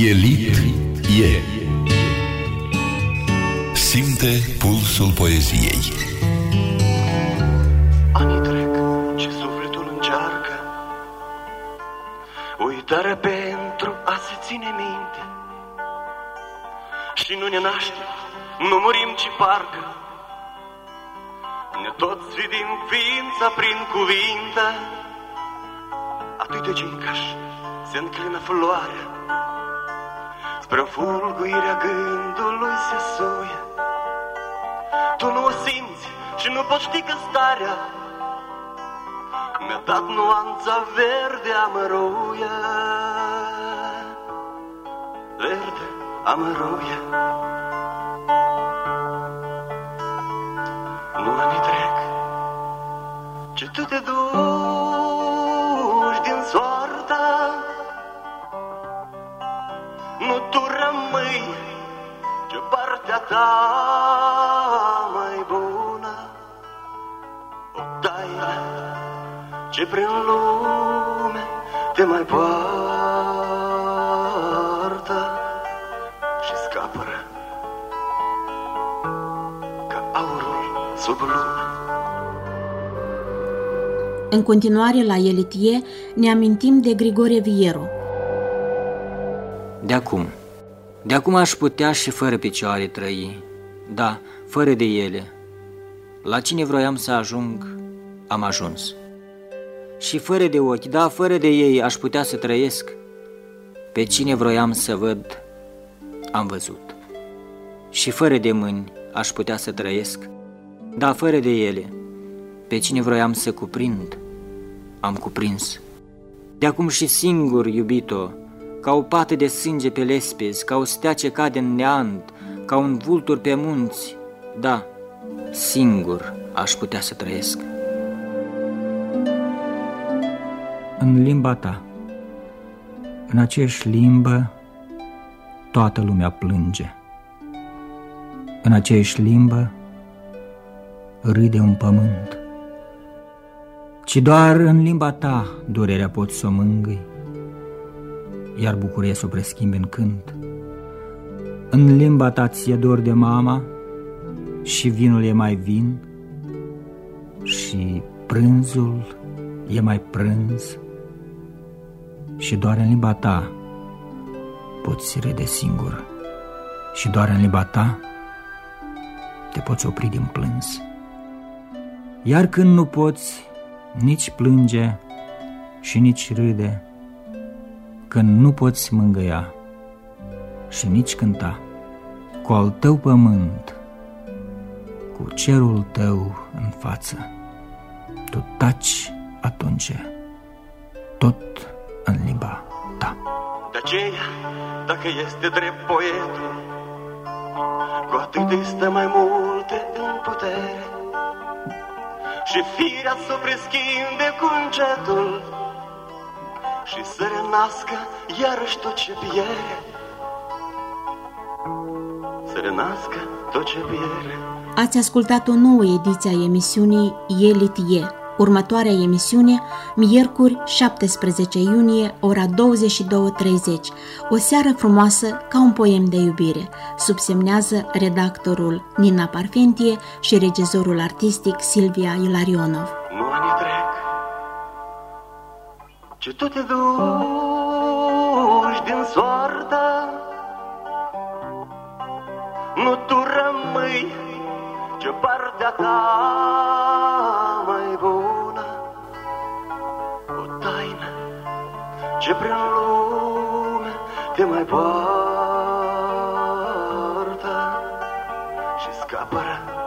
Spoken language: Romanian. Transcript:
Ielit e. Simte pulsul poeziei. Anii trec și sufletul încearcă. Uitarea pentru a se ține minte. Și nu ne naște, nu murim, ci parcă. Ne tot sfidim ființa prin cuvinte. Atât de gincaș se înclină floarea Spre fulguirea gândului se suie. Tu nu o simți și nu poți ști că starea. Mi-a dat nuanța verde amăruie. Verde amăruie. Nu ani trec. Ce tu te duci mai bună O taină ce prin lume te mai poartă Și scapără ca aurul sub lună În continuare, la Elitie, ne amintim de Grigore Viero. De acum. De acum aș putea și fără picioare trăi. Da, fără de ele. La cine vroiam să ajung, am ajuns. Și fără de ochi, da, fără de ei aș putea să trăiesc. Pe cine vroiam să văd, am văzut. Și fără de mâini aș putea să trăiesc. Da, fără de ele. Pe cine vroiam să cuprind, am cuprins. De acum și singur, iubito, ca o pată de sânge pe lespezi, ca o stea ce cade în neant, ca un vultur pe munți, da, singur aș putea să trăiesc. În limba ta, în aceeași limbă, toată lumea plânge. În aceeași limbă, râde un pământ. Ci doar în limba ta durerea poți să o mângâi, iar bucuria să o preschimbi în cânt. În limba ta ți-e dor de mama și vinul e mai vin și prânzul e mai prânz și doar în limba ta poți râde singur și doar în limba ta te poți opri din plâns. Iar când nu poți nici plânge și nici râde, când nu poți mângâia și nici cânta, cu al tău pământ, cu cerul tău în față, tu taci atunci, tot în limba ta. De aceea, dacă este drept poetul, cu atât îi stă mai multe în putere. Și firea să o preschimbe cu încetul și să renască iarăși tot ce pierde. Să renască tot ce pierde. Ați ascultat o nouă ediție a emisiunii Elitie. Următoarea emisiune, miercuri 17 iunie, ora 22.30. O seară frumoasă ca un poem de iubire. Subsemnează redactorul Nina Parfentie și regizorul artistic Silvia Ilarionov. Nu ani trec, ce tu te duci din soarta, nu tu rămâi, ce partea ta mai bună, o taină ce prin lume te mai poartă și scapără